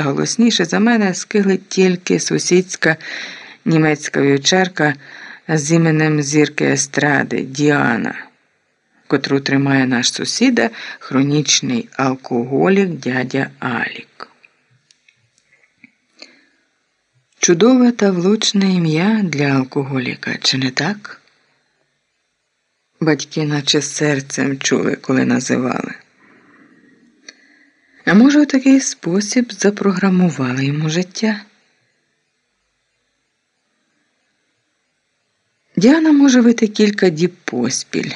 та голосніше за мене скиглить тільки сусідська німецька вівчарка з іменем зірки естради Діана, котру тримає наш сусіда, хронічний алкоголік дядя Алік. Чудове та влучне ім'я для алкоголіка, чи не так? Батьки наче серцем чули, коли називали. А може, у такий спосіб запрограмували йому життя? Діана може вити кілька діб поспіль.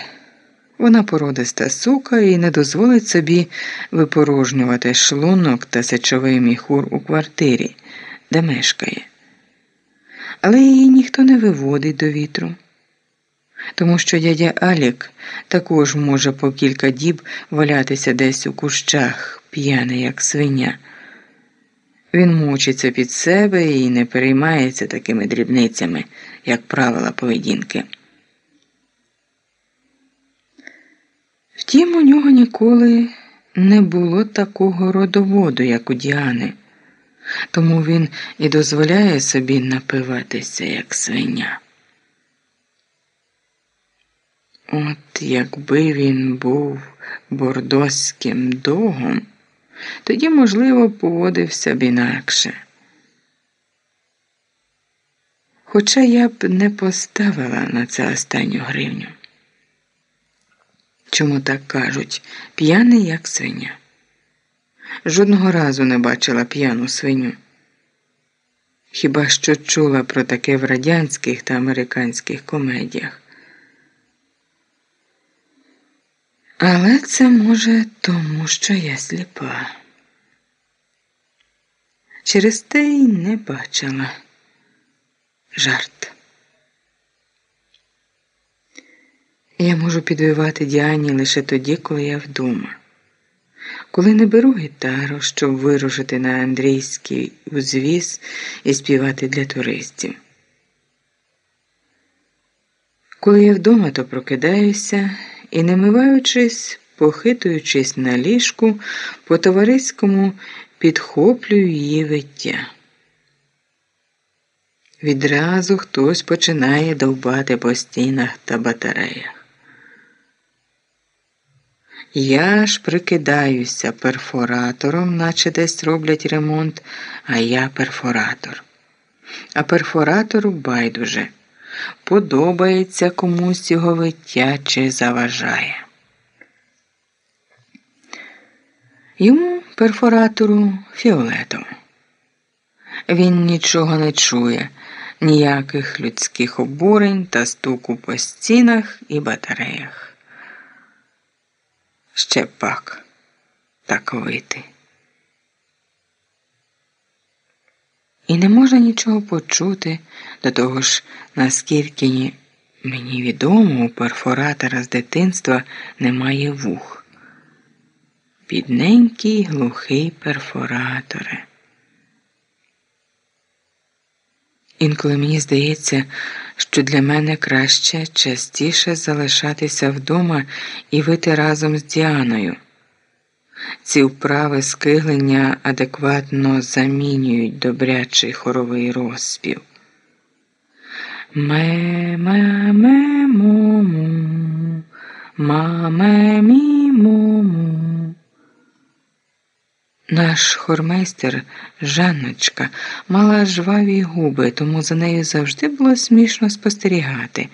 Вона породиста сука і не дозволить собі випорожнювати шлунок та сечовий міхур у квартирі, де мешкає. Але її ніхто не виводить до вітру, тому що дядя Алік також може по кілька діб валятися десь у кущах, п'яний, як свиня. Він мучиться під себе і не переймається такими дрібницями, як правила поведінки. Втім, у нього ніколи не було такого родоводу, як у Діани, тому він і дозволяє собі напиватися, як свиня. От якби він був бордоським догом тоді, можливо, поводився б інакше. Хоча я б не поставила на це останню гривню. Чому так кажуть п'яний, як свиня? Жодного разу не бачила п'яну свиню. Хіба що чула про таке в радянських та американських комедіях. Але це може тому, що я сліпа. Через те й не бачила жарт. Я можу підвивати Діані лише тоді, коли я вдома. Коли не беру гітару, щоб вирушити на андрійський узвіз і співати для туристів. Коли я вдома, то прокидаюся і, не миваючись, похитуючись на ліжку, по товариському підхоплюю її виття. Відразу хтось починає довбати по стінах та батареях. Я ж прикидаюся перфоратором, наче десь роблять ремонт, а я перфоратор. А перфоратору байдуже подобається комусь його виття чи заважає. Йому перфоратору фіолетово. Він нічого не чує, ніяких людських обурень та стуку по стінах і батареях. Ще пак так вити. І не можна нічого почути, до того ж, наскільки мені відомо, у перфоратора з дитинства немає вух. Бідненький глухий перфораторе. Інколи мені здається, що для мене краще частіше залишатися вдома і вити разом з Діаною. Ці вправи скиглення адекватно замінюють добрячий хоровий розспів. ме ме ме му му ма ме мі му му Наш хормейстер Жанночка мала жваві губи, тому за нею завжди було смішно спостерігати.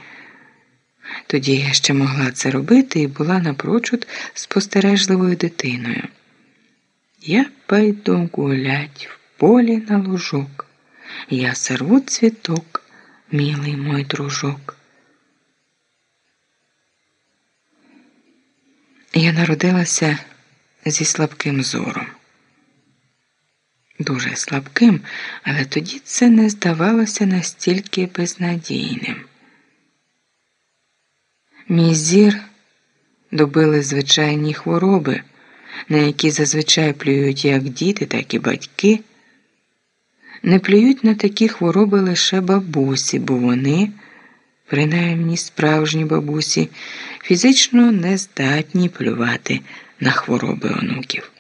Тоді я ще могла це робити і була напрочуд спостережливою дитиною. Я пойду гулять в полі на лужок, я сорву цвіток, милий мой дружок. Я народилася зі слабким зором. Дуже слабким, але тоді це не здавалося настільки безнадійним. Мій зір добили звичайні хвороби, на які зазвичай плюють як діти, так і батьки. Не плюють на такі хвороби лише бабусі, бо вони, принаймні справжні бабусі, фізично не здатні плювати на хвороби онуків.